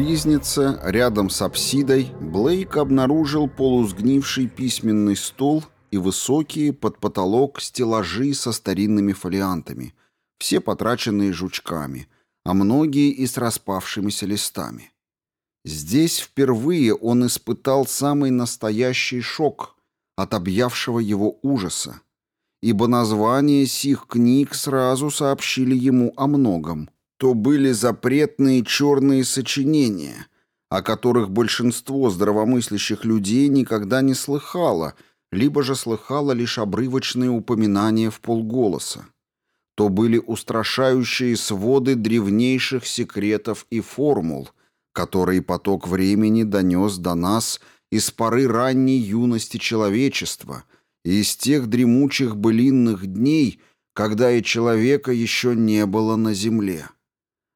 Ризнице, рядом с апсидой, Блейк обнаружил полусгнивший письменный стол и высокие под потолок стеллажи со старинными фолиантами, все потраченные жучками, а многие и с распавшимися листами. Здесь впервые он испытал самый настоящий шок от объявшего его ужаса, ибо названия сих книг сразу сообщили ему о многом. То были запретные черные сочинения, о которых большинство здравомыслящих людей никогда не слыхало, либо же слыхало лишь обрывочные упоминания в полголоса. То были устрашающие своды древнейших секретов и формул – который поток времени донес до нас из поры ранней юности человечества и из тех дремучих былинных дней, когда и человека еще не было на земле.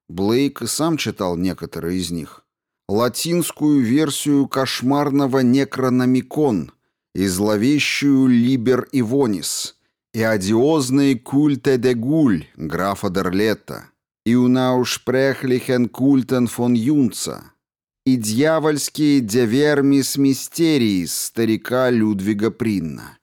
Блейк и сам читал некоторые из них. Латинскую версию кошмарного «Некрономикон» и зловещую «Либер Ивонис» и одиозный «Культе де Гуль» графа Дерлетта и «Унаушпрехлихен культен фон Юнца» и «Дьявольские девермис мистериис» старика Людвига Принна.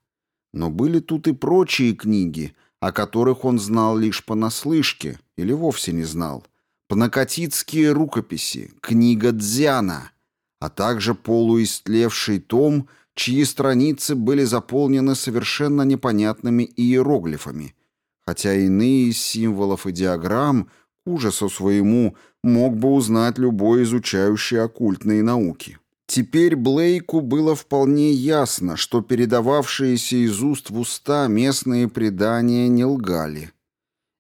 Но были тут и прочие книги, о которых он знал лишь понаслышке или вовсе не знал. Пнакотицкие рукописи, книга Дзяна, а также полуистлевший том, чьи страницы были заполнены совершенно непонятными иероглифами, хотя иные из символов и диаграмм ужасу своему мог бы узнать любой изучающий оккультные науки. Теперь Блейку было вполне ясно, что передававшиеся из уст в уста местные предания не лгали.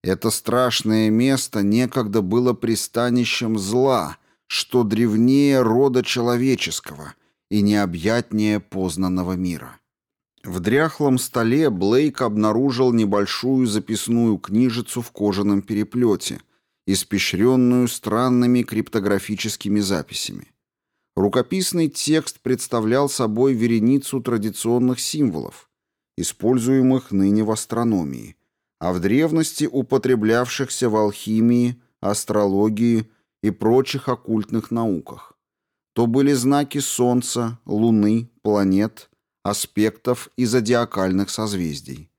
Это страшное место некогда было пристанищем зла, что древнее рода человеческого и необъятнее познанного мира. В дряхлом столе Блейк обнаружил небольшую записную книжицу в кожаном переплете – испещренную странными криптографическими записями. Рукописный текст представлял собой вереницу традиционных символов, используемых ныне в астрономии, а в древности употреблявшихся в алхимии, астрологии и прочих оккультных науках. То были знаки Солнца, Луны, планет, аспектов и зодиакальных созвездий.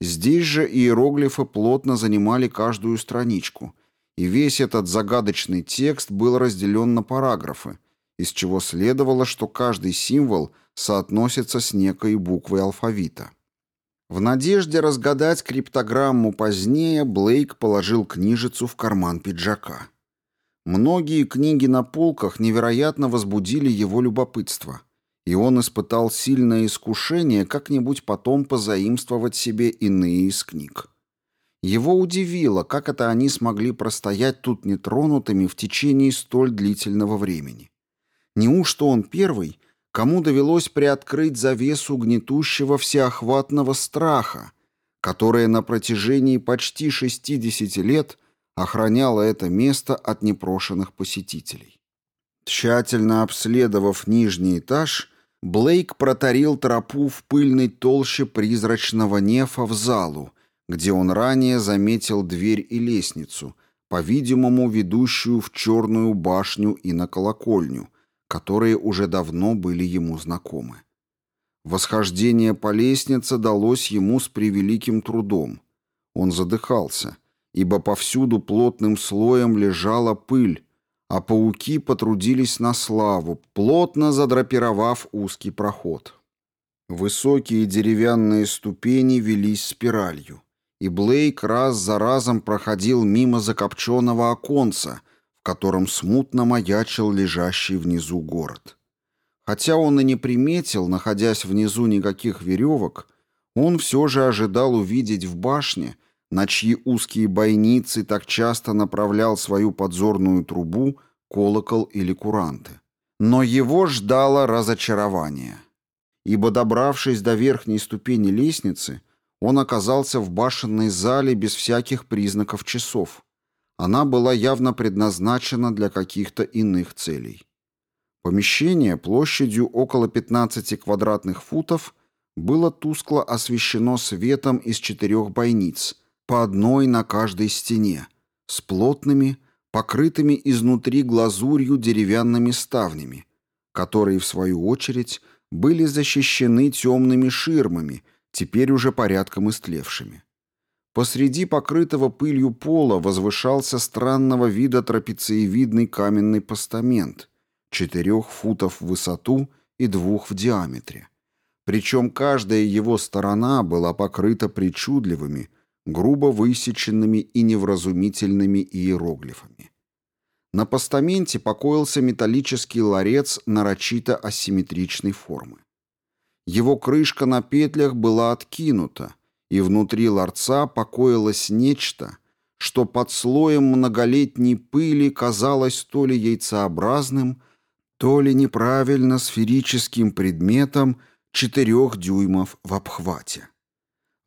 Здесь же иероглифы плотно занимали каждую страничку – и весь этот загадочный текст был разделен на параграфы, из чего следовало, что каждый символ соотносится с некой буквой алфавита. В надежде разгадать криптограмму позднее, Блейк положил книжицу в карман пиджака. Многие книги на полках невероятно возбудили его любопытство, и он испытал сильное искушение как-нибудь потом позаимствовать себе иные из книг. Его удивило, как это они смогли простоять тут нетронутыми в течение столь длительного времени. Неужто он первый, кому довелось приоткрыть завесу гнетущего всеохватного страха, которая на протяжении почти 60 лет охраняла это место от непрошенных посетителей? Тщательно обследовав нижний этаж, Блейк протарил тропу в пыльной толще призрачного нефа в залу, где он ранее заметил дверь и лестницу, по-видимому, ведущую в черную башню и на колокольню, которые уже давно были ему знакомы. Восхождение по лестнице далось ему с превеликим трудом. Он задыхался, ибо повсюду плотным слоем лежала пыль, а пауки потрудились на славу, плотно задрапировав узкий проход. Высокие деревянные ступени велись спиралью и Блейк раз за разом проходил мимо закопченного оконца, котором смутно маячил лежащий внизу город. Хотя он и не приметил, находясь внизу никаких веревок, он все же ожидал увидеть в башне, на чьи узкие бойницы так часто направлял свою подзорную трубу, колокол или куранты. Но его ждало разочарование. Ибо, добравшись до верхней ступени лестницы, он оказался в башенной зале без всяких признаков часов. Она была явно предназначена для каких-то иных целей. Помещение площадью около 15 квадратных футов было тускло освещено светом из четырех бойниц, по одной на каждой стене, с плотными, покрытыми изнутри глазурью деревянными ставнями, которые, в свою очередь, были защищены темными ширмами, теперь уже порядком истлевшими. Посреди покрытого пылью пола возвышался странного вида трапециевидный каменный постамент, четырех футов в высоту и двух в диаметре. Причем каждая его сторона была покрыта причудливыми, грубо высеченными и невразумительными иероглифами. На постаменте покоился металлический ларец нарочито асимметричной формы. Его крышка на петлях была откинута, и внутри ларца покоилось нечто, что под слоем многолетней пыли казалось то ли яйцеобразным, то ли неправильно сферическим предметом четырех дюймов в обхвате.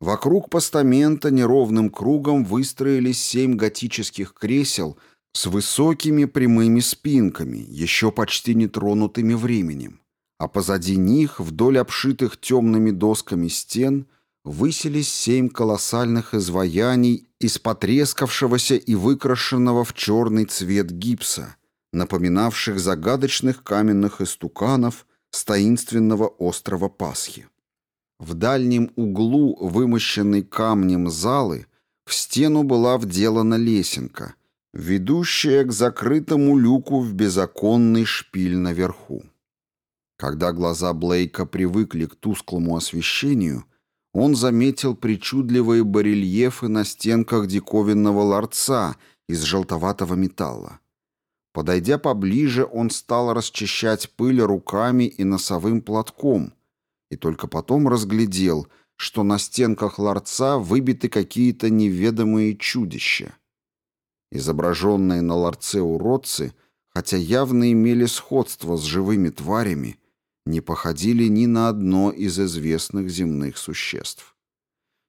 Вокруг постамента неровным кругом выстроились семь готических кресел с высокими прямыми спинками, еще почти не тронутыми временем, а позади них, вдоль обшитых темными досками стен, высились семь колоссальных изваяний из потрескавшегося и выкрашенного в черный цвет гипса, напоминавших загадочных каменных истуканов с таинственного острова Пасхи. В дальнем углу, вымощенной камнем залы, в стену была вделана лесенка, ведущая к закрытому люку в безоконный шпиль наверху. Когда глаза Блейка привыкли к тусклому освещению, он заметил причудливые барельефы на стенках диковинного ларца из желтоватого металла. Подойдя поближе, он стал расчищать пыль руками и носовым платком, и только потом разглядел, что на стенках ларца выбиты какие-то неведомые чудища. Изображенные на ларце уродцы, хотя явно имели сходство с живыми тварями, не походили ни на одно из известных земных существ.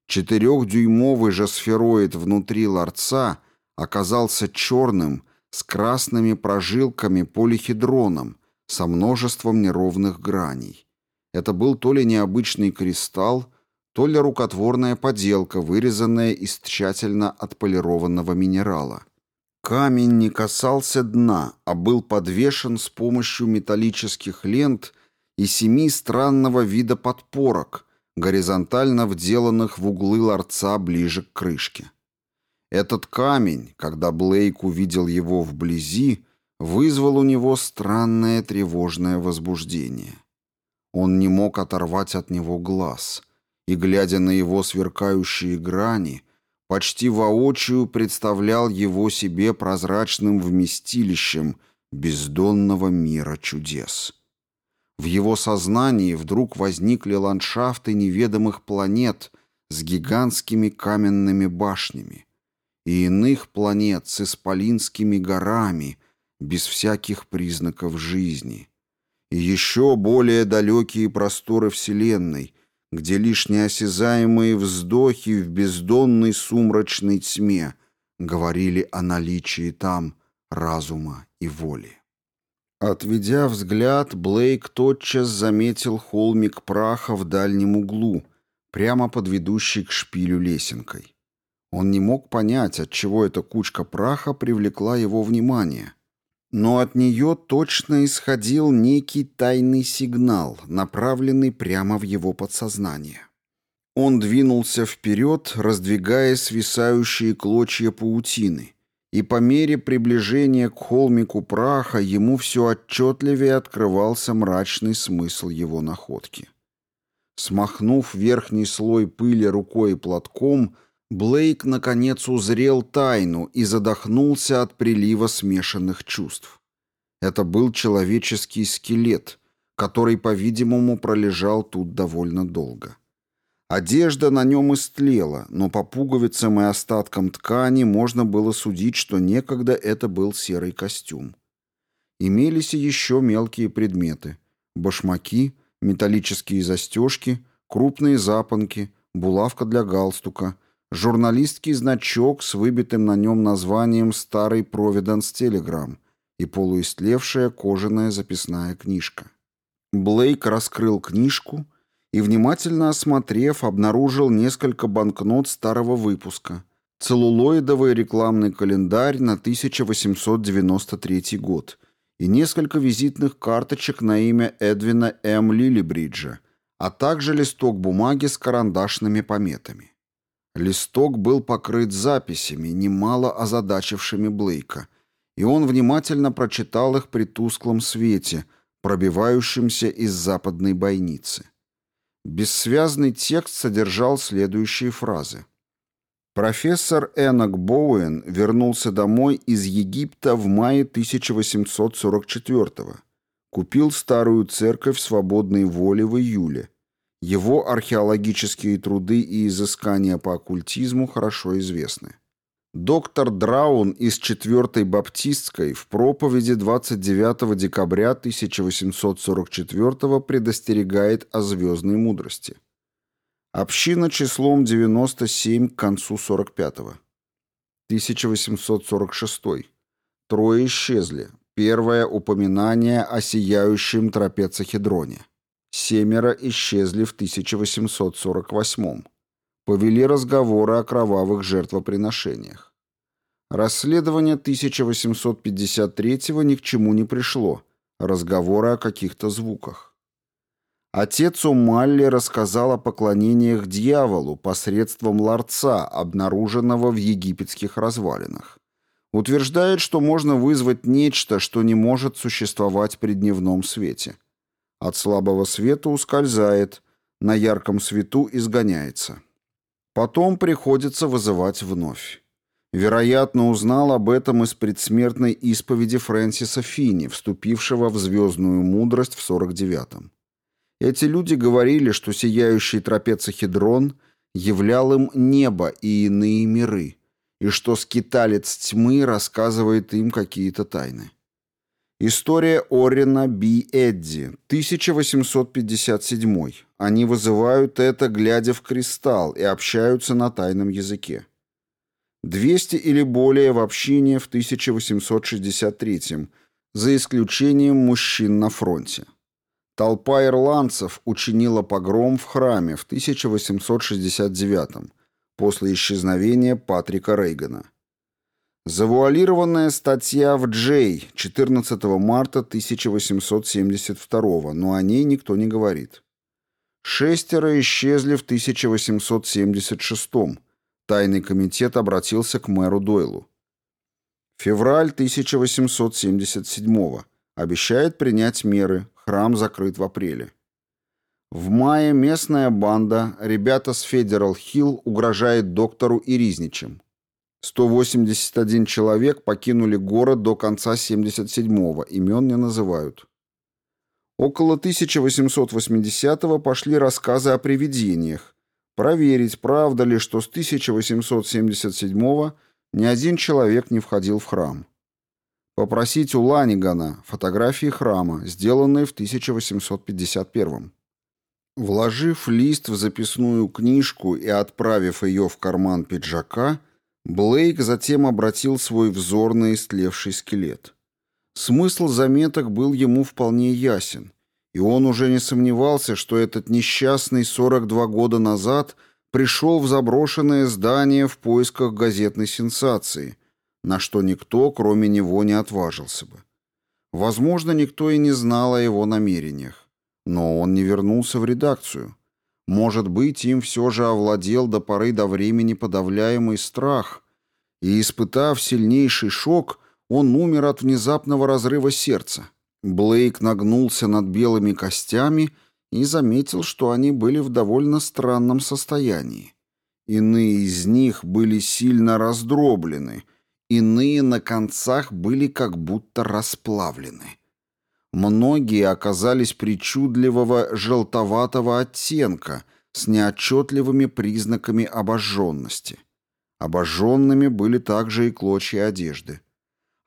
Четырехдюймовый же сфероид внутри ларца оказался черным, с красными прожилками полихедроном, со множеством неровных граней. Это был то ли необычный кристалл, то ли рукотворная поделка, вырезанная из тщательно отполированного минерала. Камень не касался дна, а был подвешен с помощью металлических лент и семи странного вида подпорок, горизонтально вделанных в углы ларца ближе к крышке. Этот камень, когда Блейк увидел его вблизи, вызвал у него странное тревожное возбуждение. Он не мог оторвать от него глаз, и, глядя на его сверкающие грани, почти воочию представлял его себе прозрачным вместилищем бездонного мира чудес. В его сознании вдруг возникли ландшафты неведомых планет с гигантскими каменными башнями и иных планет с исполинскими горами без всяких признаков жизни, и еще более далекие просторы Вселенной, где лишь неосязаемые вздохи в бездонной сумрачной тьме говорили о наличии там разума и воли. Отведя взгляд, Блейк тотчас заметил холмик праха в дальнем углу, прямо под ведущей к шпилю лесенкой. Он не мог понять, отчего эта кучка праха привлекла его внимание — но от нее точно исходил некий тайный сигнал, направленный прямо в его подсознание. Он двинулся вперед, раздвигая свисающие клочья паутины, и по мере приближения к холмику праха ему все отчетливее открывался мрачный смысл его находки. Смахнув верхний слой пыли рукой и платком, Блейк наконец узрел тайну и задохнулся от прилива смешанных чувств. Это был человеческий скелет, который, по-видимому, пролежал тут довольно долго. Одежда на нем истлела, но по пуговицам и остаткам ткани можно было судить, что некогда это был серый костюм. Имелись и еще мелкие предметы. Башмаки, металлические застежки, крупные запонки, булавка для галстука — журналистский значок с выбитым на нем названием «Старый Провиденс Телеграм» и полуистлевшая кожаная записная книжка. Блейк раскрыл книжку и, внимательно осмотрев, обнаружил несколько банкнот старого выпуска, целлулоидовый рекламный календарь на 1893 год и несколько визитных карточек на имя Эдвина М. Лилибриджа, а также листок бумаги с карандашными пометами. Листок был покрыт записями, немало озадачившими Блейка, и он внимательно прочитал их при тусклом свете, пробивающемся из западной бойницы. Бессвязный текст содержал следующие фразы. Профессор Энок Боуэн вернулся домой из Египта в мае 1844 -го. Купил старую церковь свободной воли в июле. Его археологические труды и изыскания по оккультизму хорошо известны. Доктор Драун из 4-й Баптистской в проповеди 29 декабря 1844 предостерегает о звездной мудрости. Община числом 97 к концу 45-го. 1846. Трое исчезли. Первое упоминание о сияющем трапецохедроне. Семеро исчезли в 1848 Повели разговоры о кровавых жертвоприношениях. Расследование 1853 ни к чему не пришло. Разговоры о каких-то звуках. Отец Умалли рассказал о поклонениях дьяволу посредством ларца, обнаруженного в египетских развалинах. Утверждает, что можно вызвать нечто, что не может существовать при дневном свете. От слабого света ускользает, на ярком свету изгоняется. Потом приходится вызывать вновь. Вероятно, узнал об этом из предсмертной исповеди Фрэнсиса Фини, вступившего в звездную мудрость в 49-м. Эти люди говорили, что сияющий трапецохедрон являл им небо и иные миры, и что скиталец тьмы рассказывает им какие-то тайны. История Орина Би Эдди, 1857. Они вызывают это, глядя в кристалл, и общаются на тайном языке. 200 или более в общине в 1863, за исключением мужчин на фронте. Толпа ирландцев учинила погром в храме в 1869 после исчезновения Патрика Рейгана. Завуалированная статья в Джей 14 марта 1872, но о ней никто не говорит. Шестеро исчезли в 1876 Тайный комитет обратился к мэру Дойлу. Февраль 1877 Обещает принять меры, Храм закрыт в апреле. В мае местная банда, ребята с Федерал Хилл, угрожает доктору и Ризничем. 181 человек покинули город до конца 77-го, имен не называют. Около 1880-го пошли рассказы о привидениях. Проверить, правда ли, что с 1877-го ни один человек не входил в храм. Попросить у Ланигана фотографии храма, сделанные в 1851 Вложив лист в записную книжку и отправив ее в карман пиджака, Блейк затем обратил свой взор на истлевший скелет. Смысл заметок был ему вполне ясен, и он уже не сомневался, что этот несчастный 42 года назад пришел в заброшенное здание в поисках газетной сенсации – на что никто, кроме него, не отважился бы. Возможно, никто и не знал о его намерениях. Но он не вернулся в редакцию. Может быть, им все же овладел до поры до времени подавляемый страх, и, испытав сильнейший шок, он умер от внезапного разрыва сердца. Блейк нагнулся над белыми костями и заметил, что они были в довольно странном состоянии. Иные из них были сильно раздроблены, Иные на концах были как будто расплавлены. Многие оказались причудливого желтоватого оттенка с неотчетливыми признаками обожженности. Обожженными были также и клочья одежды.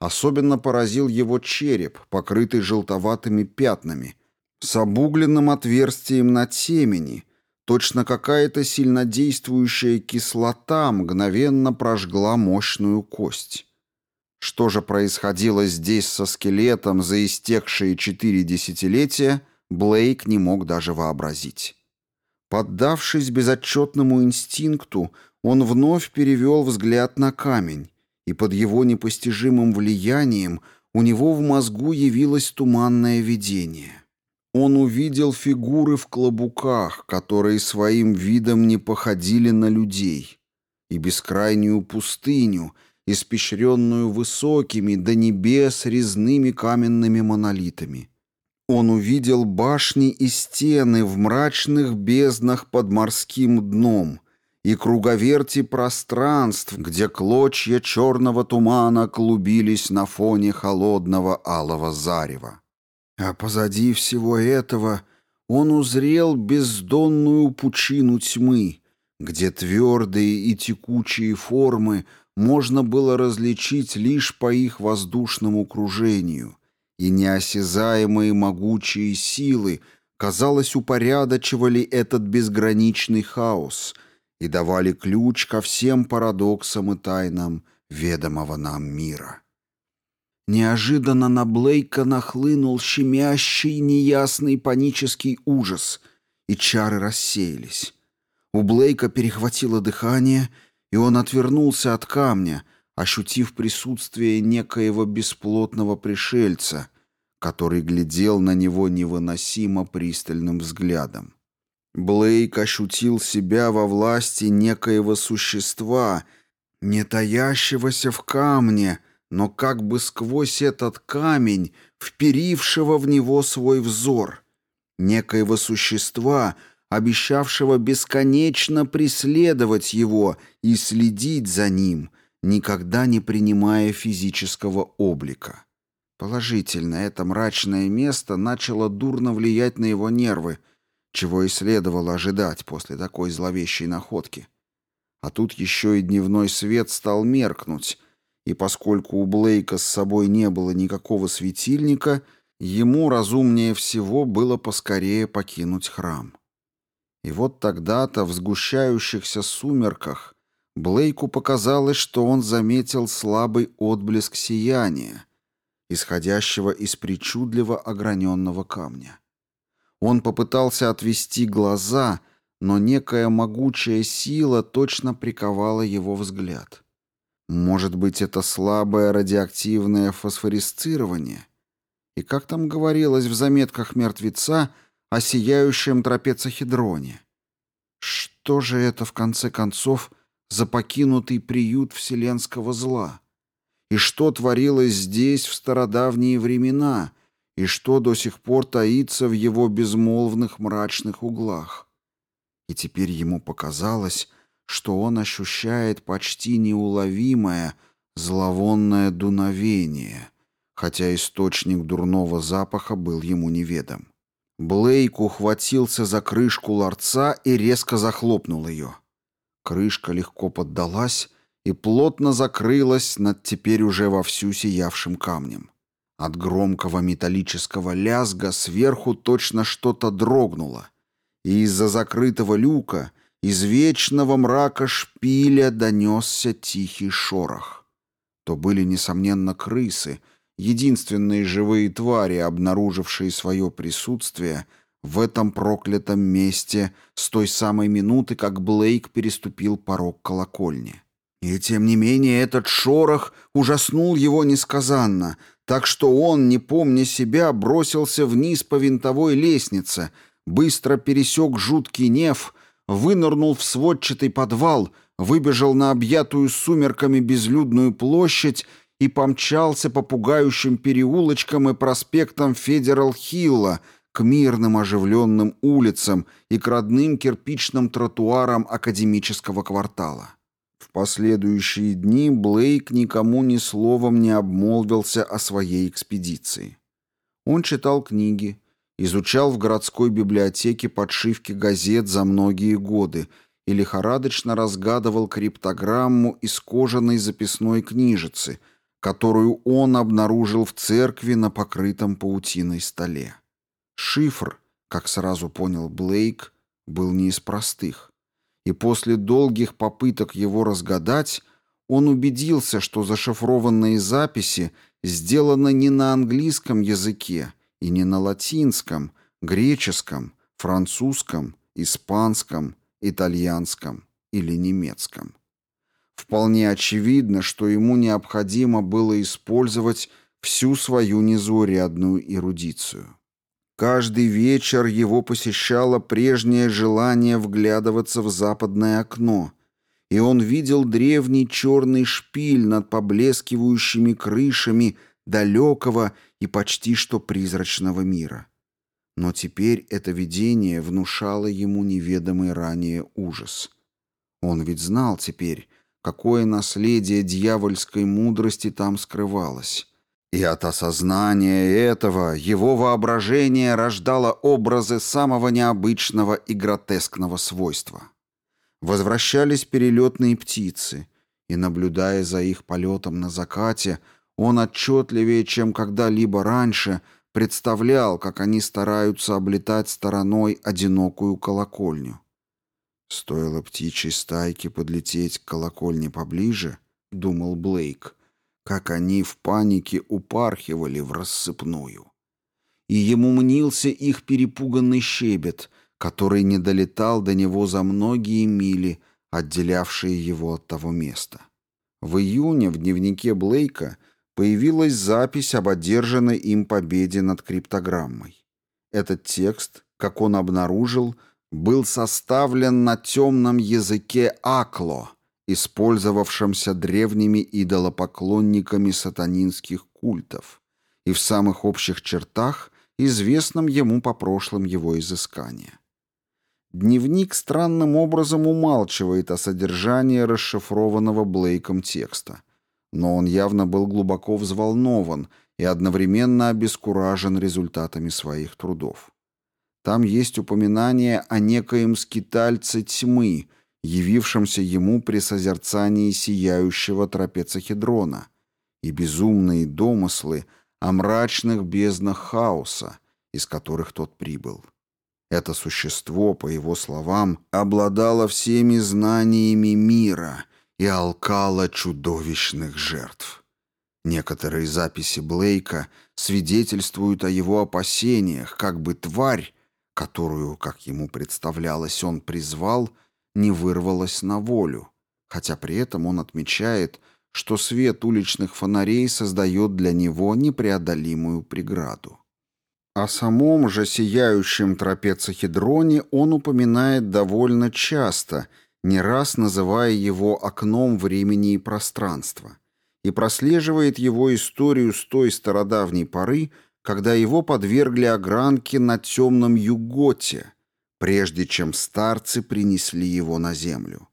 Особенно поразил его череп, покрытый желтоватыми пятнами, с обугленным отверстием на темени — Точно какая-то сильнодействующая кислота мгновенно прожгла мощную кость. Что же происходило здесь со скелетом за истекшие четыре десятилетия, Блейк не мог даже вообразить. Поддавшись безотчетному инстинкту, он вновь перевел взгляд на камень, и под его непостижимым влиянием у него в мозгу явилось туманное видение. Он увидел фигуры в клобуках, которые своим видом не походили на людей, и бескрайнюю пустыню, испещренную высокими до небес резными каменными монолитами. Он увидел башни и стены в мрачных безднах под морским дном и круговерти пространств, где клочья черного тумана клубились на фоне холодного алого зарева. А позади всего этого он узрел бездонную пучину тьмы, где твердые и текучие формы можно было различить лишь по их воздушному кружению, и неосязаемые могучие силы, казалось, упорядочивали этот безграничный хаос и давали ключ ко всем парадоксам и тайнам ведомого нам мира. Неожиданно на Блейка нахлынул щемящий, неясный панический ужас, и чары рассеялись. У Блейка перехватило дыхание, и он отвернулся от камня, ощутив присутствие некоего бесплотного пришельца, который глядел на него невыносимо пристальным взглядом. Блейк ощутил себя во власти некоего существа, не таящегося в камне, но как бы сквозь этот камень, вперившего в него свой взор, некоего существа, обещавшего бесконечно преследовать его и следить за ним, никогда не принимая физического облика. Положительно, это мрачное место начало дурно влиять на его нервы, чего и следовало ожидать после такой зловещей находки. А тут еще и дневной свет стал меркнуть, и поскольку у Блейка с собой не было никакого светильника, ему разумнее всего было поскорее покинуть храм. И вот тогда-то в сгущающихся сумерках Блейку показалось, что он заметил слабый отблеск сияния, исходящего из причудливо ограненного камня. Он попытался отвести глаза, но некая могучая сила точно приковала его взгляд. Может быть, это слабое радиоактивное фосфорисцирование? И как там говорилось в заметках мертвеца о сияющем трапецохедроне? Что же это, в конце концов, за покинутый приют вселенского зла? И что творилось здесь в стародавние времена? И что до сих пор таится в его безмолвных мрачных углах? И теперь ему показалось, что он ощущает почти неуловимое зловонное дуновение, хотя источник дурного запаха был ему неведом. Блейк ухватился за крышку ларца и резко захлопнул ее. Крышка легко поддалась и плотно закрылась над теперь уже вовсю сиявшим камнем. От громкого металлического лязга сверху точно что-то дрогнуло, и из-за закрытого люка — из вечного мрака шпиля донесся тихий шорох. То были, несомненно, крысы, единственные живые твари, обнаружившие свое присутствие в этом проклятом месте с той самой минуты, как Блейк переступил порог колокольни. И тем не менее этот шорох ужаснул его несказанно, так что он, не помня себя, бросился вниз по винтовой лестнице, быстро пересек жуткий неф, вынырнул в сводчатый подвал, выбежал на объятую сумерками безлюдную площадь и помчался по пугающим переулочкам и проспектам Федерал-Хилла к мирным оживленным улицам и к родным кирпичным тротуарам академического квартала. В последующие дни Блейк никому ни словом не обмолвился о своей экспедиции. Он читал книги, Изучал в городской библиотеке подшивки газет за многие годы и лихорадочно разгадывал криптограмму из кожаной записной книжицы, которую он обнаружил в церкви на покрытом паутиной столе. Шифр, как сразу понял Блейк, был не из простых. И после долгих попыток его разгадать, он убедился, что зашифрованные записи сделаны не на английском языке, и не на латинском, греческом, французском испанском, итальянском или немецком. Вполне очевидно, что ему необходимо было использовать всю свою незаурядную эрудицию. Каждый вечер его посещало прежнее желание вглядываться в западное окно, и он видел древний черный шпиль над поблескивающими крышами далекого и почти что призрачного мира. Но теперь это видение внушало ему неведомый ранее ужас. Он ведь знал теперь, какое наследие дьявольской мудрости там скрывалось. И от осознания этого его воображение рождало образы самого необычного и гротескного свойства. Возвращались перелетные птицы, и, наблюдая за их полетом на закате, он отчетливее, чем когда-либо раньше, представлял, как они стараются облетать стороной одинокую колокольню. Стоило птичьей стайке подлететь к колокольне поближе, думал Блейк, как они в панике упархивали в рассыпную. И ему мнился их перепуганный щебет, который не долетал до него за многие мили, отделявшие его от того места. В июне в дневнике Блейка появилась запись об одержанной им победе над криптограммой. Этот текст, как он обнаружил, был составлен на темном языке Акло, использовавшемся древними идолопоклонниками сатанинских культов, и в самых общих чертах известном ему по прошлым его изыскания. Дневник странным образом умалчивает о содержании расшифрованного Блейком текста, но он явно был глубоко взволнован и одновременно обескуражен результатами своих трудов. Там есть упоминание о некоем скитальце тьмы, явившемся ему при созерцании сияющего трапецохедрона, и безумные домыслы о мрачных безднах хаоса, из которых тот прибыл. Это существо, по его словам, обладало всеми знаниями мира и алкало чудовищных жертв. Некоторые записи Блейка свидетельствуют о его опасениях, как бы тварь, которую, как ему представлялось, он призвал, не вырвалась на волю, хотя при этом он отмечает, что свет уличных фонарей создает для него непреодолимую преграду. О самом же сияющем трапецохедроне он упоминает довольно часто, не раз называя его окном времени и пространства, и прослеживает его историю с той стародавней поры, когда его подвергли огранке на темном юготе, прежде чем старцы принесли его на землю.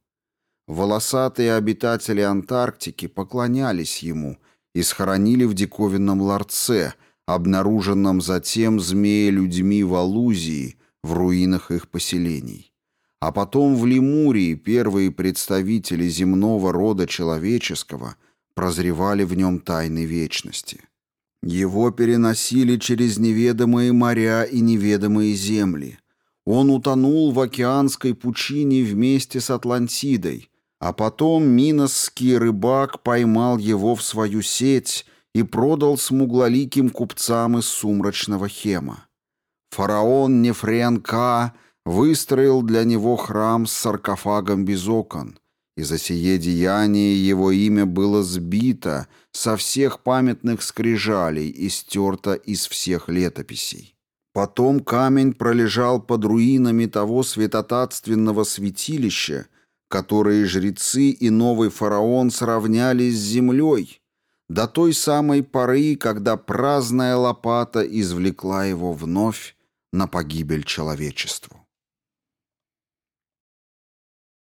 Волосатые обитатели Антарктики поклонялись ему и схоронили в диковинном ларце, обнаруженном затем змея-людьми в Алузии, в руинах их поселений. А потом в Лемурии первые представители земного рода человеческого прозревали в нем тайны вечности. Его переносили через неведомые моря и неведомые земли. Он утонул в океанской пучине вместе с Атлантидой, а потом миносский рыбак поймал его в свою сеть и продал смуглоликим купцам из сумрачного Хема. Фараон Нефренка выстроил для него храм с саркофагом без окон, и за сие деяние его имя было сбито со всех памятных скрижалей и стерто из всех летописей. Потом камень пролежал под руинами того святотатственного святилища, которые жрецы и новый фараон сравняли с землей, до той самой поры, когда праздная лопата извлекла его вновь на погибель человечеству.